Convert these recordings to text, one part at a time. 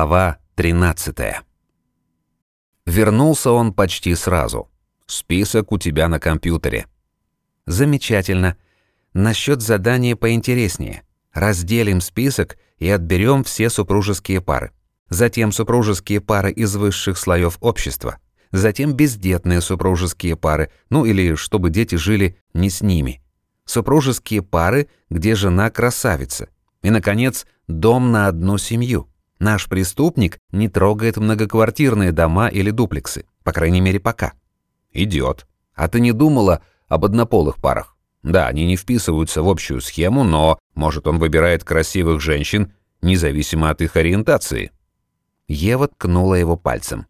Глава 13. Вернулся он почти сразу. Список у тебя на компьютере. Замечательно. Насчет задания поинтереснее. Разделим список и отберем все супружеские пары. Затем супружеские пары из высших слоев общества. Затем бездетные супружеские пары, ну или чтобы дети жили не с ними. Супружеские пары, где жена красавица. И, наконец, дом на одну семью. Наш преступник не трогает многоквартирные дома или дуплексы. По крайней мере, пока. Идет. А ты не думала об однополых парах? Да, они не вписываются в общую схему, но, может, он выбирает красивых женщин, независимо от их ориентации. Ева ткнула его пальцем.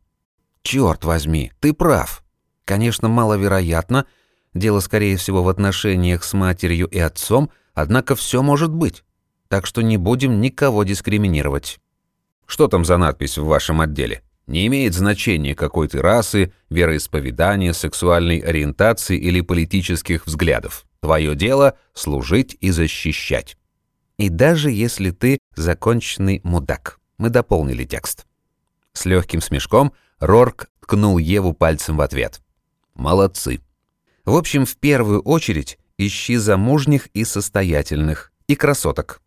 «Черт возьми, ты прав. Конечно, маловероятно, дело, скорее всего, в отношениях с матерью и отцом, однако все может быть. Так что не будем никого дискриминировать. Что там за надпись в вашем отделе? Не имеет значения какой ты расы, вероисповедания, сексуальной ориентации или политических взглядов. Твое дело — служить и защищать. И даже если ты законченный мудак. Мы дополнили текст. С легким смешком Рорк ткнул Еву пальцем в ответ. Молодцы. В общем, в первую очередь ищи замужних и состоятельных, и красоток.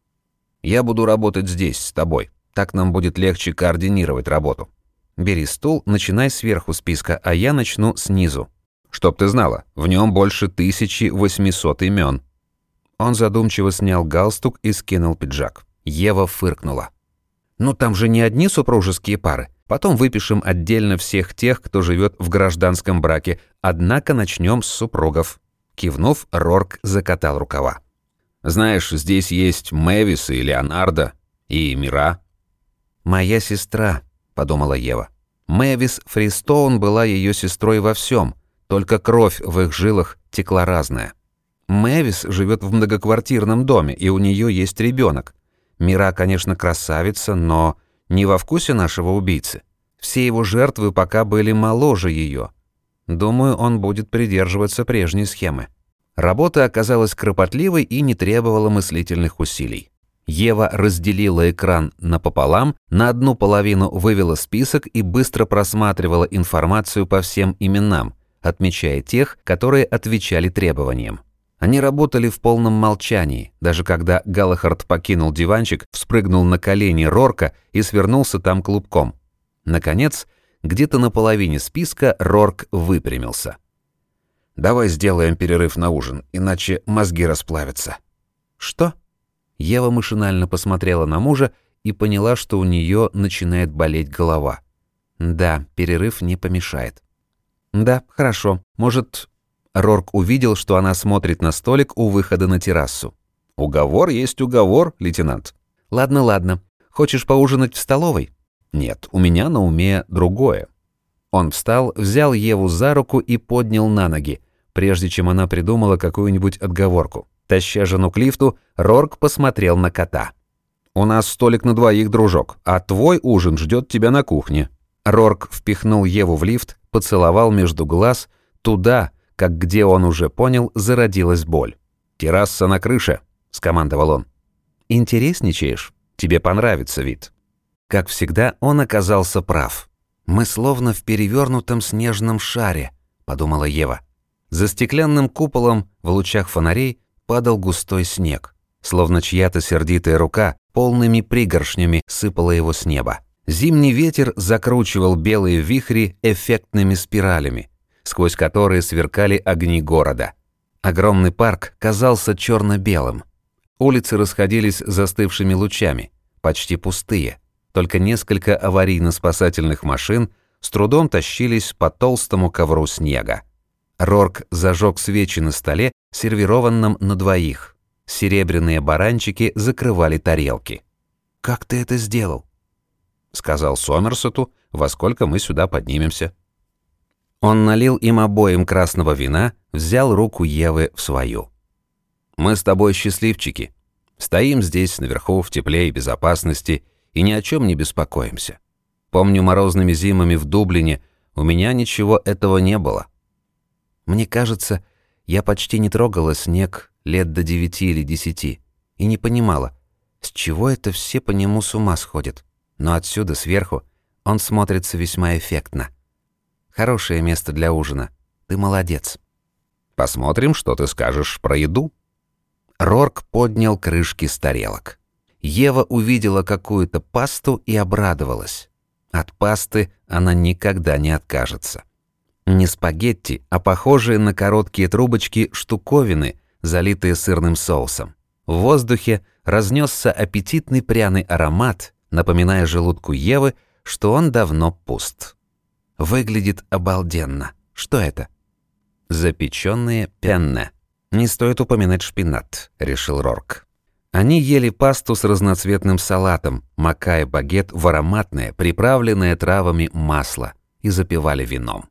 Я буду работать здесь, с тобой. Так нам будет легче координировать работу. Бери стул, начинай сверху списка, а я начну снизу. Чтоб ты знала, в нем больше 1800 имен. Он задумчиво снял галстук и скинул пиджак. Ева фыркнула. «Ну там же не одни супружеские пары. Потом выпишем отдельно всех тех, кто живет в гражданском браке. Однако начнем с супругов». Кивнув, Рорк закатал рукава. «Знаешь, здесь есть Мэвис и Леонардо, и Мира. «Моя сестра», — подумала Ева. Мэвис Фристоун была ее сестрой во всем, только кровь в их жилах текла разная. Мэвис живет в многоквартирном доме, и у нее есть ребенок. Мира, конечно, красавица, но не во вкусе нашего убийцы. Все его жертвы пока были моложе ее. Думаю, он будет придерживаться прежней схемы. Работа оказалась кропотливой и не требовала мыслительных усилий. Ева разделила экран напополам, на одну половину вывела список и быстро просматривала информацию по всем именам, отмечая тех, которые отвечали требованиям. Они работали в полном молчании, даже когда Галахард покинул диванчик, вспрыгнул на колени Рорка и свернулся там клубком. Наконец, где-то на половине списка Рорк выпрямился. «Давай сделаем перерыв на ужин, иначе мозги расплавятся». «Что?» Ева машинально посмотрела на мужа и поняла, что у нее начинает болеть голова. Да, перерыв не помешает. Да, хорошо. Может, Рорк увидел, что она смотрит на столик у выхода на террасу. Уговор есть уговор, лейтенант. Ладно, ладно. Хочешь поужинать в столовой? Нет, у меня на уме другое. Он встал, взял Еву за руку и поднял на ноги, прежде чем она придумала какую-нибудь отговорку. Таща жену к лифту, Рорк посмотрел на кота. «У нас столик на двоих, дружок, а твой ужин ждет тебя на кухне». Рорк впихнул Еву в лифт, поцеловал между глаз, туда, как где он уже понял, зародилась боль. «Терраса на крыше», — скомандовал он. «Интересничаешь? Тебе понравится вид». Как всегда, он оказался прав. «Мы словно в перевернутом снежном шаре», — подумала Ева. За стеклянным куполом в лучах фонарей падал густой снег, словно чья-то сердитая рука полными пригоршнями сыпала его с неба. Зимний ветер закручивал белые вихри эффектными спиралями, сквозь которые сверкали огни города. Огромный парк казался черно-белым. Улицы расходились застывшими лучами, почти пустые. Только несколько аварийно-спасательных машин с трудом тащились по толстому ковру снега. Рорк зажег свечи на столе, сервированном на двоих. Серебряные баранчики закрывали тарелки. «Как ты это сделал?» Сказал Сомерсету, во сколько мы сюда поднимемся. Он налил им обоим красного вина, взял руку Евы в свою. «Мы с тобой счастливчики. Стоим здесь наверху в тепле и безопасности и ни о чем не беспокоимся. Помню морозными зимами в Дублине у меня ничего этого не было. Мне кажется, я почти не трогала снег лет до девяти или десяти и не понимала, с чего это все по нему с ума сходят. но отсюда, сверху, он смотрится весьма эффектно. Хорошее место для ужина. Ты молодец. Посмотрим, что ты скажешь про еду. Рорк поднял крышки с тарелок. Ева увидела какую-то пасту и обрадовалась. От пасты она никогда не откажется. Не спагетти, а похожие на короткие трубочки штуковины, залитые сырным соусом. В воздухе разнесся аппетитный пряный аромат, напоминая желудку Евы, что он давно пуст. Выглядит обалденно. Что это? Запеченные пенне. Не стоит упоминать шпинат, решил Рорк. Они ели пасту с разноцветным салатом, макая багет в ароматное, приправленное травами масло и запивали вином.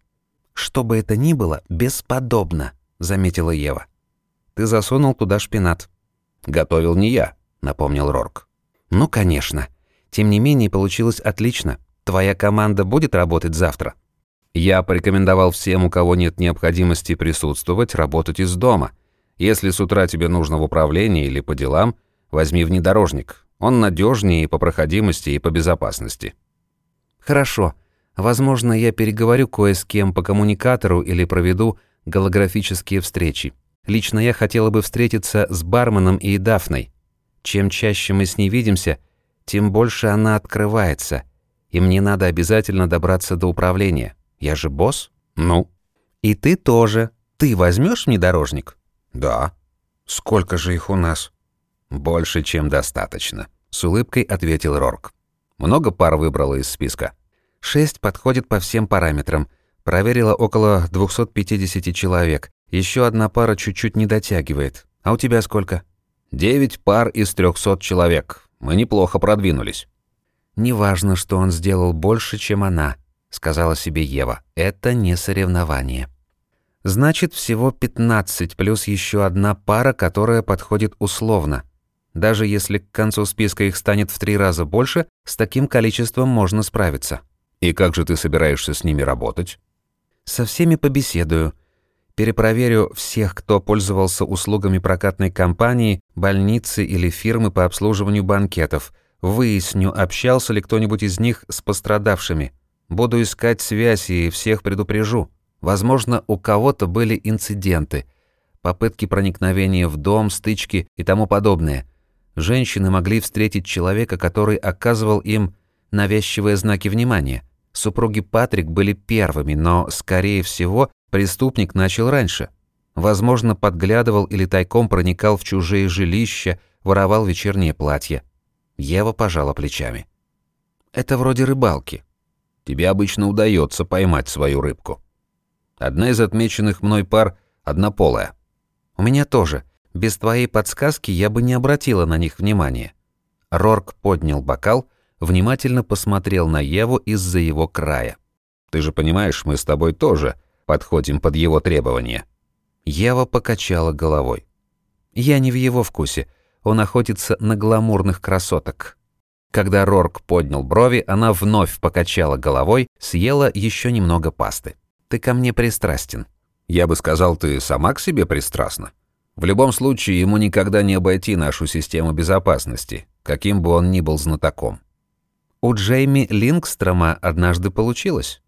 «Что бы это ни было, бесподобно», — заметила Ева. «Ты засунул туда шпинат». «Готовил не я», — напомнил Рорк. «Ну, конечно. Тем не менее, получилось отлично. Твоя команда будет работать завтра?» «Я порекомендовал всем, у кого нет необходимости присутствовать, работать из дома. Если с утра тебе нужно в управлении или по делам, возьми внедорожник. Он надежнее и по проходимости, и по безопасности». «Хорошо. Возможно, я переговорю кое с кем по коммуникатору или проведу голографические встречи. Лично я хотела бы встретиться с барменом и Дафной. Чем чаще мы с ней видимся, тем больше она открывается, и мне надо обязательно добраться до управления. Я же босс? Ну? И ты тоже. Ты возьмешь внедорожник? Да. Сколько же их у нас? Больше, чем достаточно, с улыбкой ответил Рорк. Много пар выбрала из списка. Шесть подходит по всем параметрам. Проверила около 250 человек. Еще одна пара чуть-чуть не дотягивает. А у тебя сколько? Девять пар из 300 человек. Мы неплохо продвинулись. Неважно, что он сделал больше, чем она, сказала себе Ева. Это не соревнование. Значит, всего 15 плюс еще одна пара, которая подходит условно. Даже если к концу списка их станет в три раза больше, с таким количеством можно справиться. И как же ты собираешься с ними работать? Со всеми побеседую. Перепроверю всех, кто пользовался услугами прокатной компании, больницы или фирмы по обслуживанию банкетов. Выясню, общался ли кто-нибудь из них с пострадавшими. Буду искать связь и всех предупрежу. Возможно, у кого-то были инциденты, попытки проникновения в дом, стычки и тому подобное. Женщины могли встретить человека, который оказывал им навязчивые знаки внимания – Супруги Патрик были первыми, но, скорее всего, преступник начал раньше. Возможно, подглядывал или тайком проникал в чужие жилища, воровал вечернее платье. Ева пожала плечами. «Это вроде рыбалки. Тебе обычно удается поймать свою рыбку. Одна из отмеченных мной пар однополая. У меня тоже. Без твоей подсказки я бы не обратила на них внимания». Рорк поднял бокал внимательно посмотрел на Еву из-за его края. «Ты же понимаешь, мы с тобой тоже подходим под его требования». Ева покачала головой. «Я не в его вкусе. Он охотится на гламурных красоток». Когда Рорк поднял брови, она вновь покачала головой, съела еще немного пасты. «Ты ко мне пристрастен». «Я бы сказал, ты сама к себе пристрастна. В любом случае, ему никогда не обойти нашу систему безопасности, каким бы он ни был знатоком. У Джейми Лингстрома однажды получилось,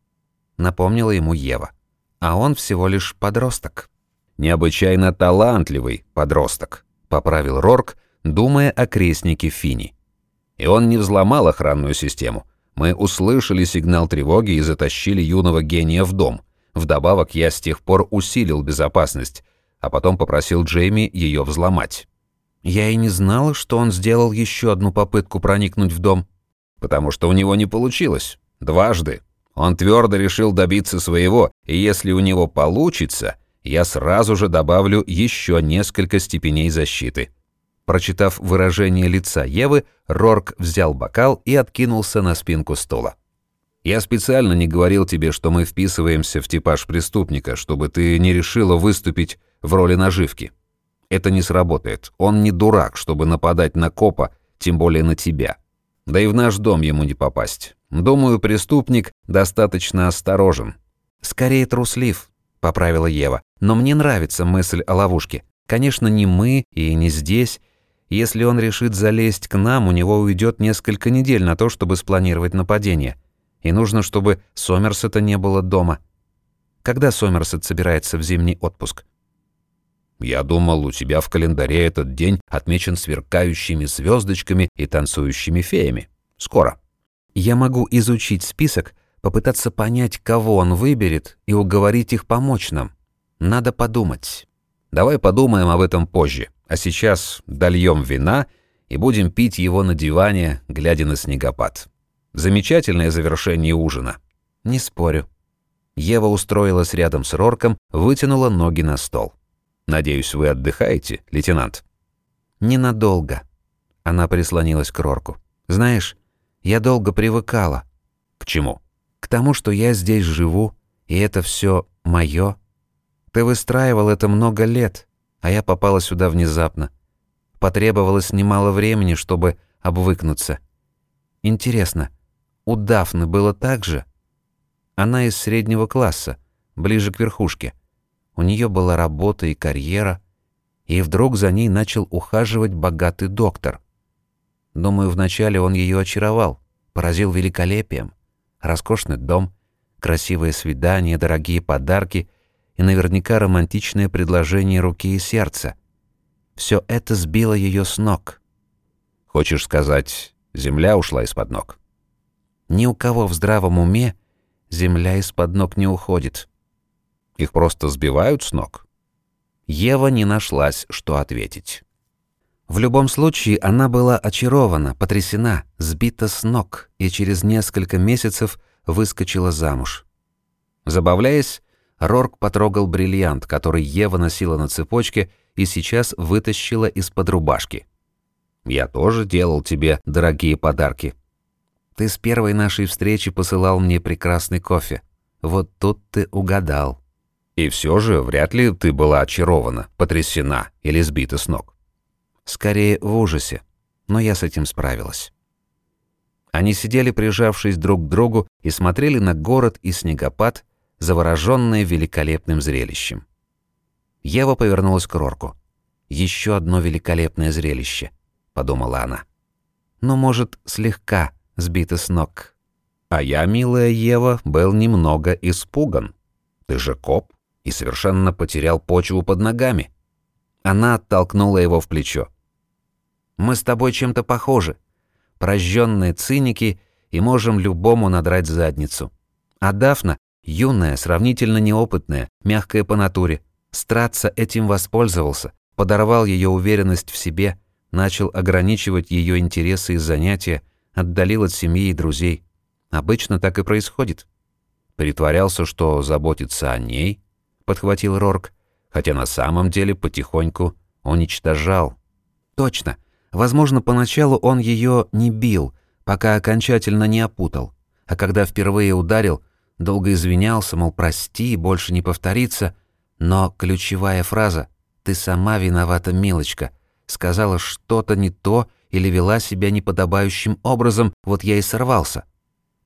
напомнила ему Ева. А он всего лишь подросток. Необычайно талантливый подросток, поправил Рорк, думая о крестнике Фини. И он не взломал охранную систему. Мы услышали сигнал тревоги и затащили юного гения в дом. Вдобавок я с тех пор усилил безопасность, а потом попросил Джейми ее взломать. Я и не знала, что он сделал еще одну попытку проникнуть в дом потому что у него не получилось. Дважды. Он твердо решил добиться своего, и если у него получится, я сразу же добавлю еще несколько степеней защиты. Прочитав выражение лица Евы, Рорк взял бокал и откинулся на спинку стула. «Я специально не говорил тебе, что мы вписываемся в типаж преступника, чтобы ты не решила выступить в роли наживки. Это не сработает. Он не дурак, чтобы нападать на копа, тем более на тебя. Да и в наш дом ему не попасть. Думаю, преступник достаточно осторожен. Скорее труслив, поправила Ева. Но мне нравится мысль о ловушке. Конечно, не мы и не здесь. Если он решит залезть к нам, у него уйдет несколько недель на то, чтобы спланировать нападение. И нужно, чтобы Сомерсета не было дома. Когда Сомерсет собирается в зимний отпуск? Я думал, у тебя в календаре этот день отмечен сверкающими звездочками и танцующими феями. Скоро. Я могу изучить список, попытаться понять, кого он выберет, и уговорить их помочь нам. Надо подумать. Давай подумаем об этом позже. А сейчас дольем вина и будем пить его на диване, глядя на снегопад. Замечательное завершение ужина. Не спорю. Ева устроилась рядом с Рорком, вытянула ноги на стол. Надеюсь, вы отдыхаете, лейтенант? Ненадолго. Она прислонилась к Рорку. Знаешь, я долго привыкала. К чему? К тому, что я здесь живу, и это все мое. Ты выстраивал это много лет, а я попала сюда внезапно. Потребовалось немало времени, чтобы обвыкнуться. Интересно, у Дафны было так же? Она из среднего класса, ближе к верхушке. У нее была работа и карьера, и вдруг за ней начал ухаживать богатый доктор. Думаю, вначале он ее очаровал, поразил великолепием. Роскошный дом, красивое свидание, дорогие подарки и наверняка романтичное предложение руки и сердца. Все это сбило ее с ног. Хочешь сказать, земля ушла из-под ног? Ни у кого в здравом уме земля из-под ног не уходит. Их просто сбивают с ног? Ева не нашлась, что ответить. В любом случае, она была очарована, потрясена, сбита с ног и через несколько месяцев выскочила замуж. Забавляясь, Рорк потрогал бриллиант, который Ева носила на цепочке и сейчас вытащила из-под рубашки. «Я тоже делал тебе дорогие подарки». «Ты с первой нашей встречи посылал мне прекрасный кофе. Вот тут ты угадал». «И все же вряд ли ты была очарована, потрясена или сбита с ног». «Скорее в ужасе, но я с этим справилась». Они сидели, прижавшись друг к другу, и смотрели на город и снегопад, завороженные великолепным зрелищем. Ева повернулась к Рорку. «Еще одно великолепное зрелище», — подумала она. «Но, может, слегка сбита с ног». «А я, милая Ева, был немного испуган. Ты же коп и совершенно потерял почву под ногами». Она оттолкнула его в плечо. «Мы с тобой чем-то похожи. Прожженные циники и можем любому надрать задницу. А Дафна Юная, сравнительно неопытная, мягкая по натуре. Страца этим воспользовался, подорвал ее уверенность в себе, начал ограничивать ее интересы и занятия, отдалил от семьи и друзей. Обычно так и происходит. Притворялся, что заботится о ней, подхватил Рорк, хотя на самом деле потихоньку уничтожал. Точно. Возможно, поначалу он ее не бил, пока окончательно не опутал. А когда впервые ударил, долго извинялся, мол, прости, больше не повторится, но ключевая фраза «ты сама виновата, милочка», сказала что-то не то или вела себя неподобающим образом, вот я и сорвался.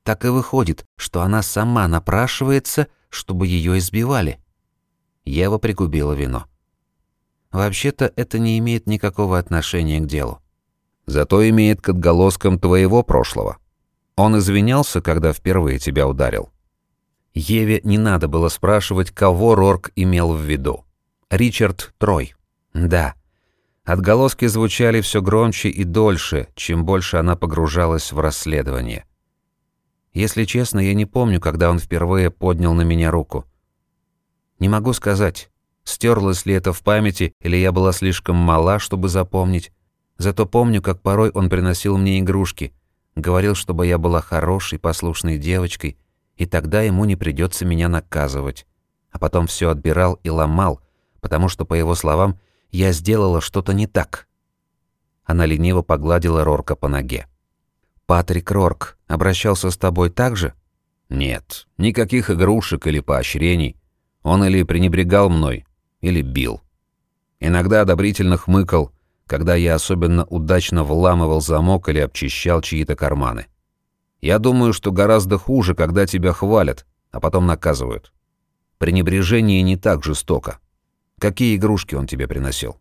Так и выходит, что она сама напрашивается, чтобы ее избивали. Ева пригубила вино. Вообще-то это не имеет никакого отношения к делу. Зато имеет к отголоскам твоего прошлого. Он извинялся, когда впервые тебя ударил. Еве не надо было спрашивать, кого Рорк имел в виду. Ричард Трой. Да. Отголоски звучали все громче и дольше, чем больше она погружалась в расследование. Если честно, я не помню, когда он впервые поднял на меня руку. Не могу сказать, стерлось ли это в памяти, или я была слишком мала, чтобы запомнить. Зато помню, как порой он приносил мне игрушки, говорил, чтобы я была хорошей, послушной девочкой — и тогда ему не придется меня наказывать. А потом все отбирал и ломал, потому что, по его словам, я сделала что-то не так. Она лениво погладила Рорка по ноге. «Патрик Рорк обращался с тобой так же?» «Нет, никаких игрушек или поощрений. Он или пренебрегал мной, или бил. Иногда одобрительно хмыкал, когда я особенно удачно вламывал замок или обчищал чьи-то карманы. Я думаю, что гораздо хуже, когда тебя хвалят, а потом наказывают. Пренебрежение не так жестоко. Какие игрушки он тебе приносил?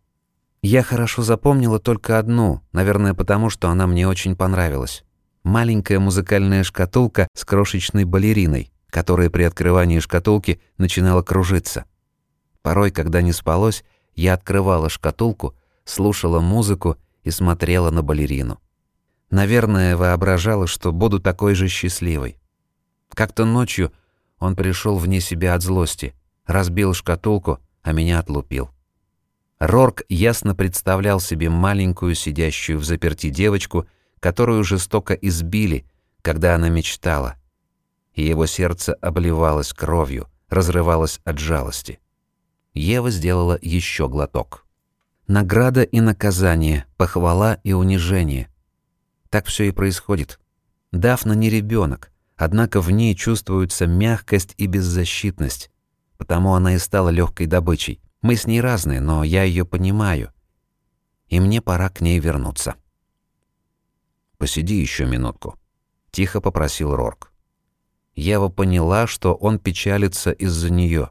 Я хорошо запомнила только одну, наверное, потому что она мне очень понравилась. Маленькая музыкальная шкатулка с крошечной балериной, которая при открывании шкатулки начинала кружиться. Порой, когда не спалось, я открывала шкатулку, слушала музыку и смотрела на балерину. Наверное, воображала, что буду такой же счастливой. Как-то ночью он пришел вне себя от злости, разбил шкатулку, а меня отлупил. Рорк ясно представлял себе маленькую сидящую в заперти девочку, которую жестоко избили, когда она мечтала. И его сердце обливалось кровью, разрывалось от жалости. Ева сделала еще глоток. Награда и наказание, похвала и унижение. Так все и происходит. Дафна не ребенок, однако в ней чувствуется мягкость и беззащитность, потому она и стала легкой добычей. Мы с ней разные, но я ее понимаю. И мне пора к ней вернуться. «Посиди еще минутку», — тихо попросил Рорк. Ева поняла, что он печалится из-за нее.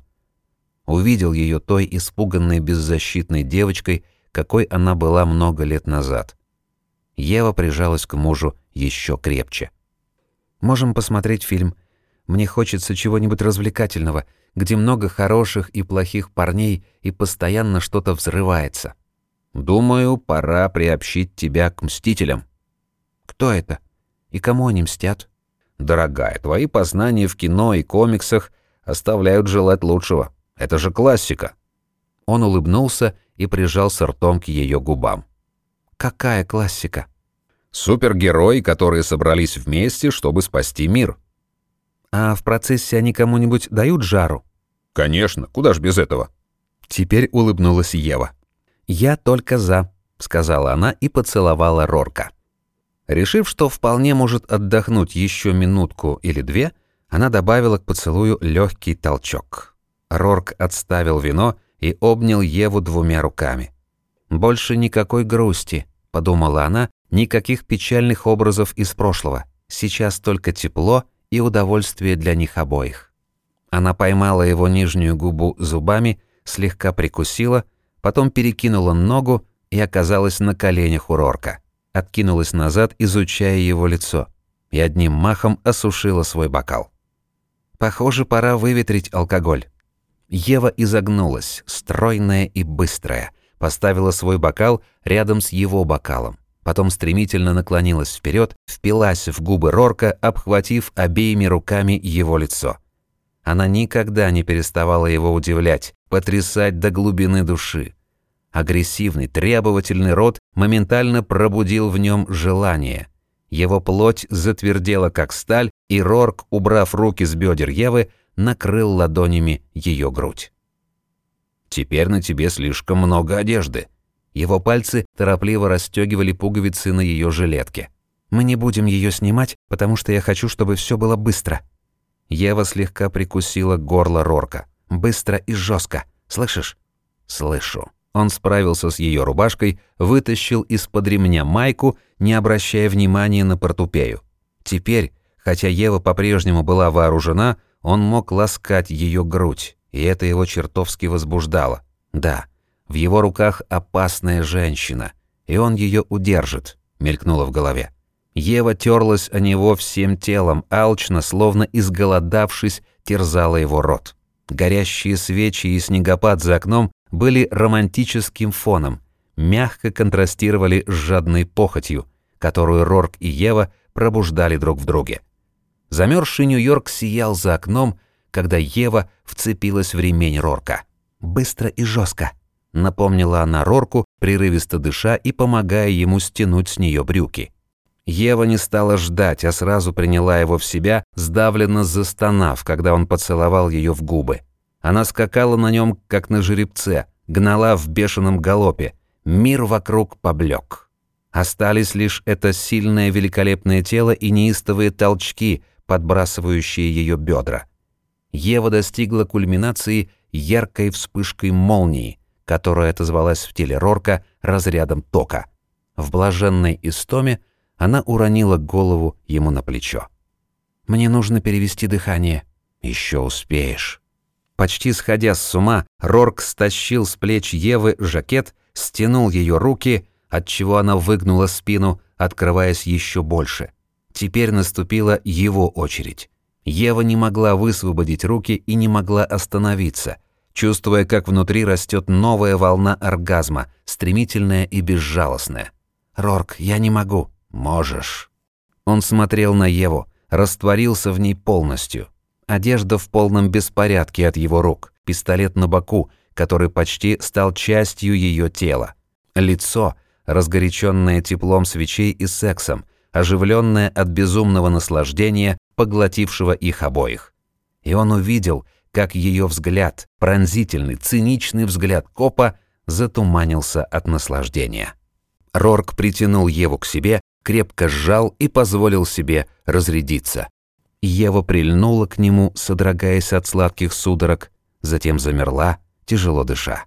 Увидел ее той испуганной беззащитной девочкой, какой она была много лет назад. Ева прижалась к мужу еще крепче. «Можем посмотреть фильм. Мне хочется чего-нибудь развлекательного, где много хороших и плохих парней и постоянно что-то взрывается. Думаю, пора приобщить тебя к мстителям. Кто это? И кому они мстят? Дорогая, твои познания в кино и комиксах оставляют желать лучшего. Это же классика. Он улыбнулся и прижался ртом к ее губам. Какая классика? Супергерои, которые собрались вместе, чтобы спасти мир. А в процессе они кому-нибудь дают жару? Конечно, куда ж без этого? Теперь улыбнулась Ева. «Я только за», — сказала она и поцеловала Рорка. Решив, что вполне может отдохнуть еще минутку или две, она добавила к поцелую легкий толчок. Рорк отставил вино и обнял Еву двумя руками. «Больше никакой грусти», — подумала она, — «никаких печальных образов из прошлого. Сейчас только тепло и удовольствие для них обоих». Она поймала его нижнюю губу зубами, слегка прикусила, потом перекинула ногу и оказалась на коленях у Рорка. Откинулась назад, изучая его лицо, и одним махом осушила свой бокал. Похоже, пора выветрить алкоголь. Ева изогнулась, стройная и быстрая, поставила свой бокал рядом с его бокалом. Потом стремительно наклонилась вперед, впилась в губы Рорка, обхватив обеими руками его лицо. Она никогда не переставала его удивлять, потрясать до глубины души. Агрессивный, требовательный рот моментально пробудил в нем желание. Его плоть затвердела, как сталь, и Рорк, убрав руки с бедер Евы, накрыл ладонями ее грудь. «Теперь на тебе слишком много одежды». Его пальцы торопливо расстегивали пуговицы на ее жилетке. «Мы не будем ее снимать, потому что я хочу, чтобы все было быстро», Ева слегка прикусила горло Рорка. Быстро и жестко. Слышишь? Слышу. Он справился с ее рубашкой, вытащил из-под ремня майку, не обращая внимания на портупею. Теперь, хотя Ева по-прежнему была вооружена, он мог ласкать ее грудь, и это его чертовски возбуждало. Да, в его руках опасная женщина, и он ее удержит, мелькнуло в голове. Ева терлась о него всем телом, алчно, словно изголодавшись, терзала его рот. Горящие свечи и снегопад за окном были романтическим фоном, мягко контрастировали с жадной похотью, которую Рорк и Ева пробуждали друг в друге. Замерзший Нью-Йорк сиял за окном, когда Ева вцепилась в ремень Рорка. «Быстро и жестко», — напомнила она Рорку, прерывисто дыша и помогая ему стянуть с нее брюки. Ева не стала ждать, а сразу приняла его в себя, сдавленно застонав, когда он поцеловал ее в губы. Она скакала на нем, как на жеребце, гнала в бешеном галопе. Мир вокруг поблек. Остались лишь это сильное великолепное тело и неистовые толчки, подбрасывающие ее бедра. Ева достигла кульминации яркой вспышкой молнии, которая отозвалась в теле Рорка разрядом тока. В блаженной истоме она уронила голову ему на плечо. «Мне нужно перевести дыхание». «Еще успеешь». Почти сходя с ума, Рорк стащил с плеч Евы жакет, стянул ее руки, отчего она выгнула спину, открываясь еще больше. Теперь наступила его очередь. Ева не могла высвободить руки и не могла остановиться, чувствуя, как внутри растет новая волна оргазма, стремительная и безжалостная. «Рорк, я не могу». «Можешь». Он смотрел на Еву, растворился в ней полностью. Одежда в полном беспорядке от его рук, пистолет на боку, который почти стал частью ее тела. Лицо, разгоряченное теплом свечей и сексом, оживленное от безумного наслаждения, поглотившего их обоих. И он увидел, как ее взгляд, пронзительный, циничный взгляд копа, затуманился от наслаждения. Рорк притянул Еву к себе, крепко сжал и позволил себе разрядиться. Ева прильнула к нему, содрогаясь от сладких судорог, затем замерла, тяжело дыша.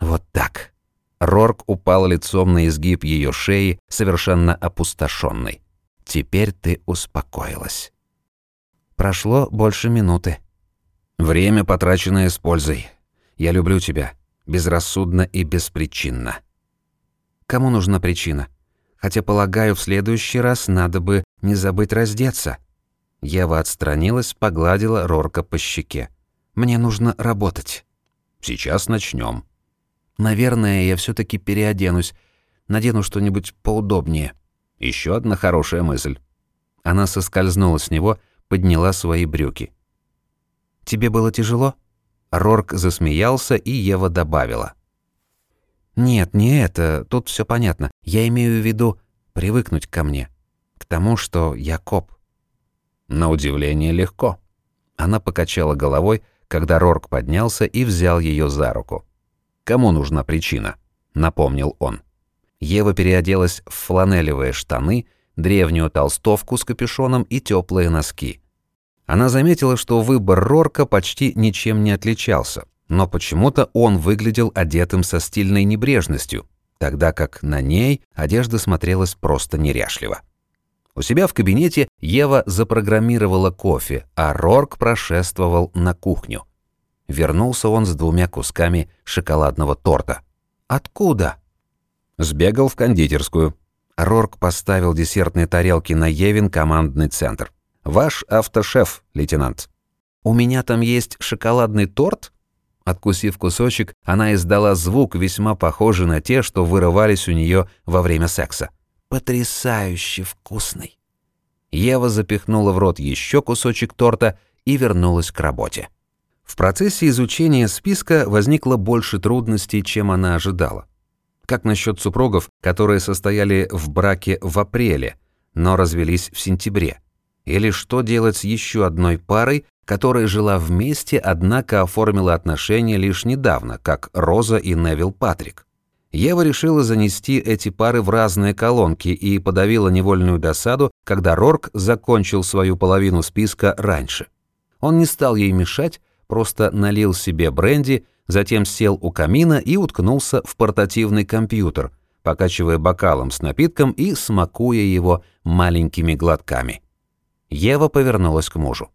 Вот так. Рорк упал лицом на изгиб ее шеи, совершенно опустошенный. Теперь ты успокоилась. Прошло больше минуты. Время, потраченное с пользой. Я люблю тебя. Безрассудно и беспричинно. Кому нужна причина? Хотя, полагаю, в следующий раз надо бы не забыть раздеться. Ева отстранилась, погладила Рорка по щеке. Мне нужно работать. Сейчас начнем. Наверное, я все таки переоденусь. Надену что-нибудь поудобнее. Еще одна хорошая мысль. Она соскользнула с него, подняла свои брюки. «Тебе было тяжело?» Рорк засмеялся, и Ева добавила. «Нет, не это, тут все понятно. Я имею в виду привыкнуть ко мне. К тому, что я коп». На удивление легко. Она покачала головой, когда Рорк поднялся и взял ее за руку. «Кому нужна причина?» — напомнил он. Ева переоделась в фланелевые штаны, древнюю толстовку с капюшоном и теплые носки. Она заметила, что выбор Рорка почти ничем не отличался, но почему-то он выглядел одетым со стильной небрежностью, тогда как на ней одежда смотрелась просто неряшливо. У себя в кабинете Ева запрограммировала кофе, а Рорк прошествовал на кухню. Вернулся он с двумя кусками шоколадного торта. «Откуда?» Сбегал в кондитерскую. Рорк поставил десертные тарелки на Евин командный центр. «Ваш автошеф, лейтенант». «У меня там есть шоколадный торт?» Откусив кусочек, она издала звук, весьма похожий на те, что вырывались у нее во время секса. «Потрясающе вкусный!» Ева запихнула в рот еще кусочек торта и вернулась к работе. В процессе изучения списка возникло больше трудностей, чем она ожидала. Как насчет супругов, которые состояли в браке в апреле, но развелись в сентябре? Или что делать с еще одной парой, которая жила вместе, однако оформила отношения лишь недавно, как Роза и Невил Патрик? Ева решила занести эти пары в разные колонки и подавила невольную досаду, когда Рорк закончил свою половину списка раньше. Он не стал ей мешать, просто налил себе бренди затем сел у камина и уткнулся в портативный компьютер, покачивая бокалом с напитком и смакуя его маленькими глотками. Ева повернулась к мужу.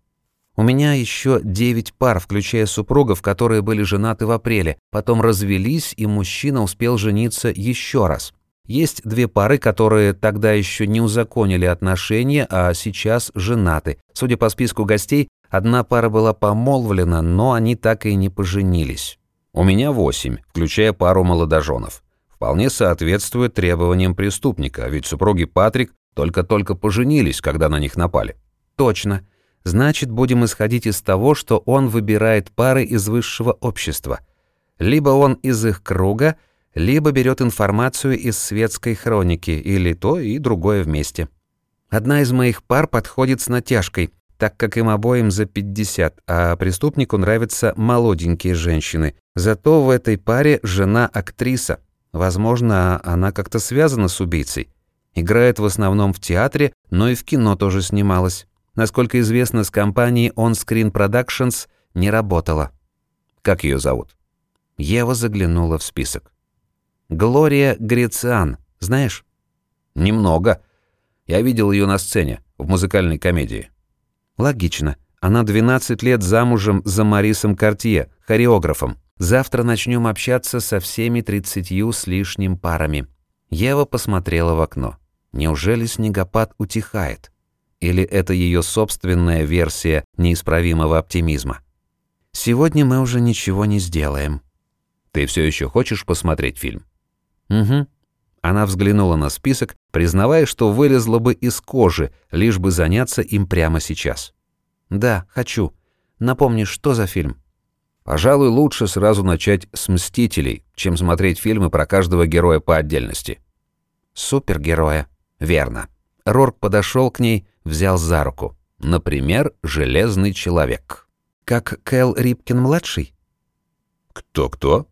«У меня еще девять пар, включая супругов, которые были женаты в апреле, потом развелись, и мужчина успел жениться еще раз. Есть две пары, которые тогда еще не узаконили отношения, а сейчас женаты. Судя по списку гостей, одна пара была помолвлена, но они так и не поженились. У меня восемь, включая пару молодоженов. Вполне соответствует требованиям преступника, ведь супруги Патрик только-только поженились, когда на них напали. Точно. Значит, будем исходить из того, что он выбирает пары из высшего общества. Либо он из их круга, либо берет информацию из светской хроники, или то и другое вместе. Одна из моих пар подходит с натяжкой так как им обоим за 50, а преступнику нравятся молоденькие женщины. Зато в этой паре жена актриса. Возможно, она как-то связана с убийцей. Играет в основном в театре, но и в кино тоже снималась. Насколько известно, с компанией On Screen Productions не работала. Как ее зовут? Ева заглянула в список. Глория Грициан, знаешь? Немного. Я видел ее на сцене, в музыкальной комедии. Логично. Она 12 лет замужем за Марисом Картье, хореографом. Завтра начнем общаться со всеми тридцатью с лишним парами. Ева посмотрела в окно. Неужели снегопад утихает? Или это ее собственная версия неисправимого оптимизма? Сегодня мы уже ничего не сделаем. Ты все еще хочешь посмотреть фильм? Угу. Она взглянула на список, признавая, что вылезла бы из кожи, лишь бы заняться им прямо сейчас. Да, хочу. Напомни, что за фильм? Пожалуй, лучше сразу начать с «Мстителей», чем смотреть фильмы про каждого героя по отдельности. Супергероя. Верно. Рорк подошел к ней, взял за руку. Например, Железный человек. Как Кэл Рипкин-младший? Кто-кто?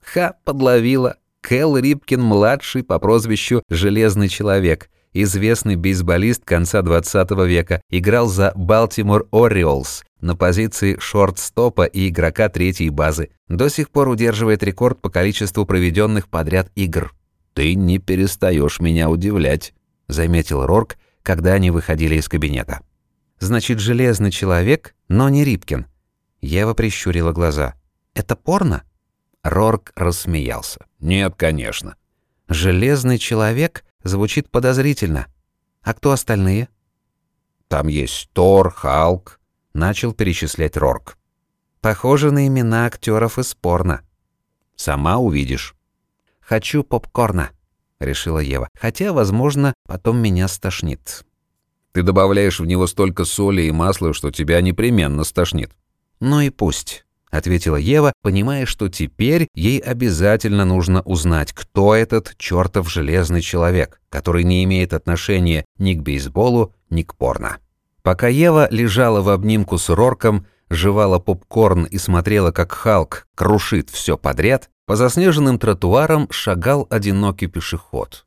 Ха, подловила. Кэл Рипкин-младший по прозвищу Железный человек, известный бейсболист конца 20 века, играл за Балтимор Orioles на позиции шорт-стопа и игрока третьей базы. До сих пор удерживает рекорд по количеству проведенных подряд игр. «Ты не перестаешь меня удивлять», — заметил Рорк, когда они выходили из кабинета. «Значит, железный человек, но не Рипкин». Ева прищурила глаза. «Это порно?» Рорк рассмеялся. «Нет, конечно». «Железный человек» звучит подозрительно. А кто остальные?» «Там есть Тор, Халк, начал перечислять Рорк. Похоже на имена актеров из порно. Сама увидишь. Хочу попкорна, решила Ева. Хотя, возможно, потом меня стошнит. Ты добавляешь в него столько соли и масла, что тебя непременно стошнит. Ну и пусть, ответила Ева, понимая, что теперь ей обязательно нужно узнать, кто этот чертов железный человек, который не имеет отношения ни к бейсболу, ни к порно. Пока Ева лежала в обнимку с Рорком, жевала попкорн и смотрела, как Халк крушит все подряд, по заснеженным тротуарам шагал одинокий пешеход.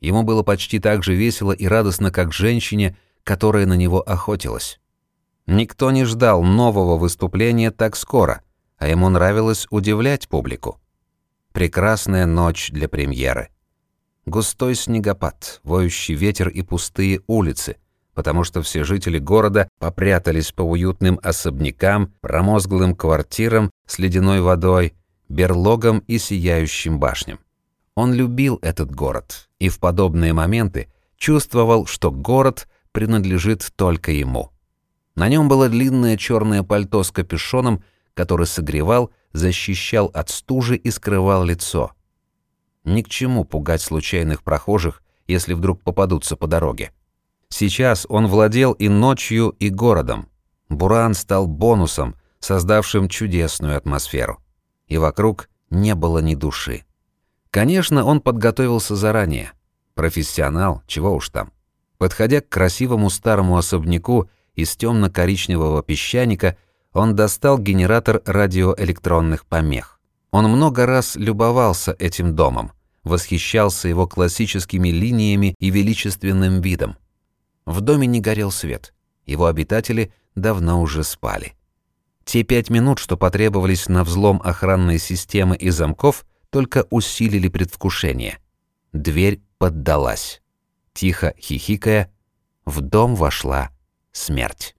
Ему было почти так же весело и радостно, как женщине, которая на него охотилась. Никто не ждал нового выступления так скоро, а ему нравилось удивлять публику. Прекрасная ночь для премьеры. Густой снегопад, воющий ветер и пустые улицы, потому что все жители города попрятались по уютным особнякам, промозглым квартирам с ледяной водой, берлогам и сияющим башням. Он любил этот город и в подобные моменты чувствовал, что город принадлежит только ему. На нем было длинное черное пальто с капюшоном, который согревал, защищал от стужи и скрывал лицо. Ни к чему пугать случайных прохожих, если вдруг попадутся по дороге. Сейчас он владел и ночью, и городом. Буран стал бонусом, создавшим чудесную атмосферу. И вокруг не было ни души. Конечно, он подготовился заранее. Профессионал, чего уж там. Подходя к красивому старому особняку из темно-коричневого песчаника, он достал генератор радиоэлектронных помех. Он много раз любовался этим домом, восхищался его классическими линиями и величественным видом. В доме не горел свет. Его обитатели давно уже спали. Те пять минут, что потребовались на взлом охранной системы и замков, только усилили предвкушение. Дверь поддалась. Тихо хихикая, в дом вошла смерть.